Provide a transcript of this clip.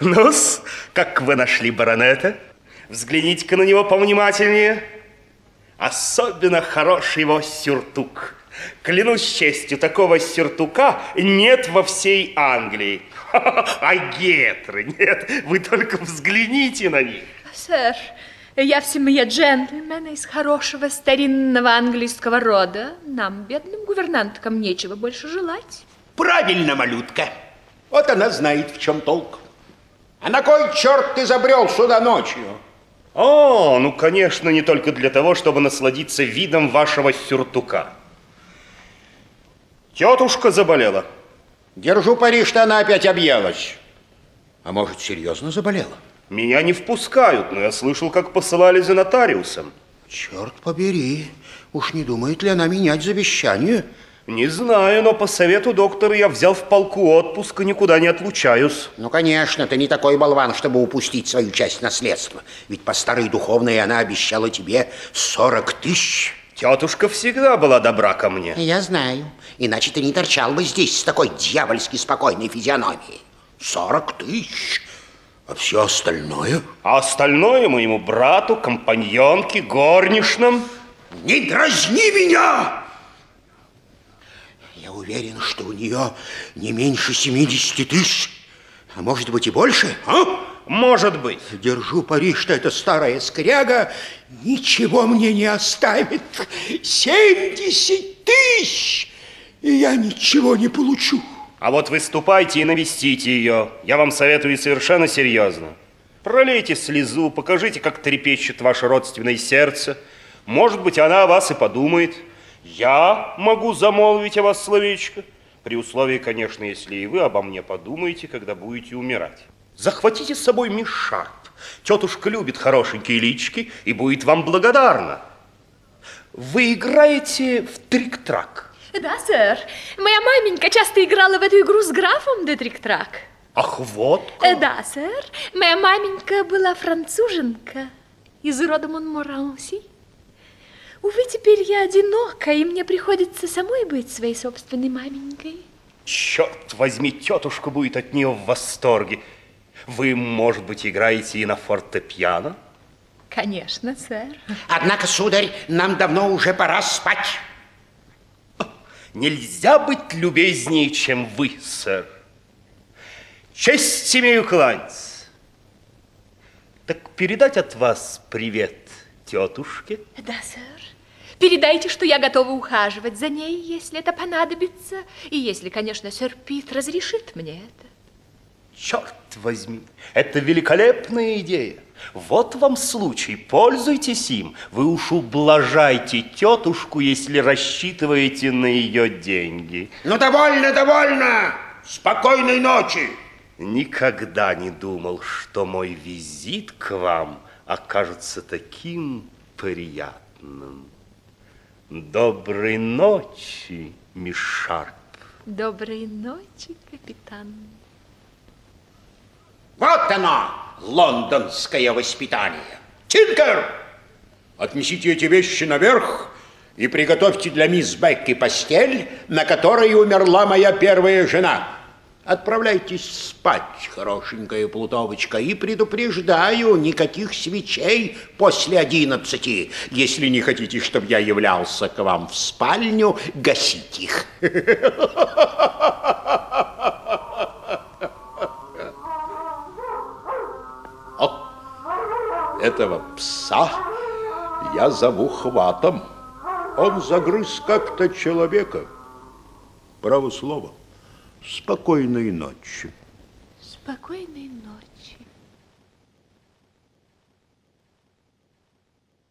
ну как вы нашли баронета? Взгляните-ка на него повнимательнее. Особенно хорош его сюртук. Клянусь честью, такого сюртука нет во всей Англии. А гетры нет, вы только взгляните на них. Сэр, я в семье джентльмена из хорошего старинного английского рода. Нам, бедным гувернанткам, нечего больше желать. Правильно, малютка. Вот она знает, в чем толк. А на кой черт ты забрел сюда ночью? О, ну, конечно, не только для того, чтобы насладиться видом вашего сюртука. Тетушка заболела. Держу пари, что она опять объелась. А может, серьезно заболела? Меня не впускают, но я слышал, как посылали за нотариусом. Черт побери, уж не думает ли она менять завещание? Не знаю, но по совету доктора я взял в полку отпуск и никуда не отлучаюсь. Ну, конечно, ты не такой болван, чтобы упустить свою часть наследства. Ведь по старой духовной она обещала тебе 40 тысяч. Тетушка всегда была добра ко мне. Я знаю. Иначе ты не торчал бы здесь с такой дьявольски спокойной физиономией. 40 тысяч. А все остальное? А остальное моему брату, компаньонке, горничным. Не дразни меня! Уверен, что у нее не меньше 70 тысяч. А может быть и больше, а? Может быть. Держу пари, что эта старая скряга ничего мне не оставит. 70 тысяч! И я ничего не получу. А вот вы ступайте и навестите ее. Я вам советую совершенно серьезно. Пролейте слезу, покажите, как трепещет ваше родственное сердце. Может быть, она о вас и подумает. Я могу замолвить о вас словечко. При условии, конечно, если и вы обо мне подумаете, когда будете умирать. Захватите с собой мисс Шарп. Тетушка любит хорошенькие лички и будет вам благодарна. Вы играете в трик-трак. Да, сэр. Моя маменька часто играла в эту игру с графом де Трик-Трак. Ах, вот Э, как. Да, сэр. Моя маменька была француженка из рода Монморанси. Увы, теперь я одинока, и мне приходится самой быть своей собственной маменькой. Черт возьми, тетушка будет от нее в восторге. Вы, может быть, играете и на фортепиано? Конечно, сэр. Однако, сударь, нам давно уже пора спать. Нельзя быть любезнее, чем вы, сэр. Честь имею кланяться. Так передать от вас привет тетушке? Да, сэр. Передайте, что я готова ухаживать за ней, если это понадобится, и если, конечно, сэр Пит разрешит мне это. Черт возьми, это великолепная идея. Вот вам случай, пользуйтесь им. Вы уж ублажайте тетушку, если рассчитываете на ее деньги. Ну, довольно, довольно! Спокойной ночи! Никогда не думал, что мой визит к вам окажется таким приятным. Доброй ночи, мисс Шарп. Доброй ночи, капитан. Вот оно, лондонское воспитание. Тинкер, отнесите эти вещи наверх и приготовьте для мисс Бекки постель, на которой умерла моя первая жена. Отправляйтесь спать, хорошенькая плутовочка, и предупреждаю, никаких свечей после одиннадцати. Если не хотите, чтобы я являлся к вам в спальню, гасите их. Этого пса я зову хватом. Он загрыз как-то человека. Право слово. Спокойной ночи. Спокойной ночи.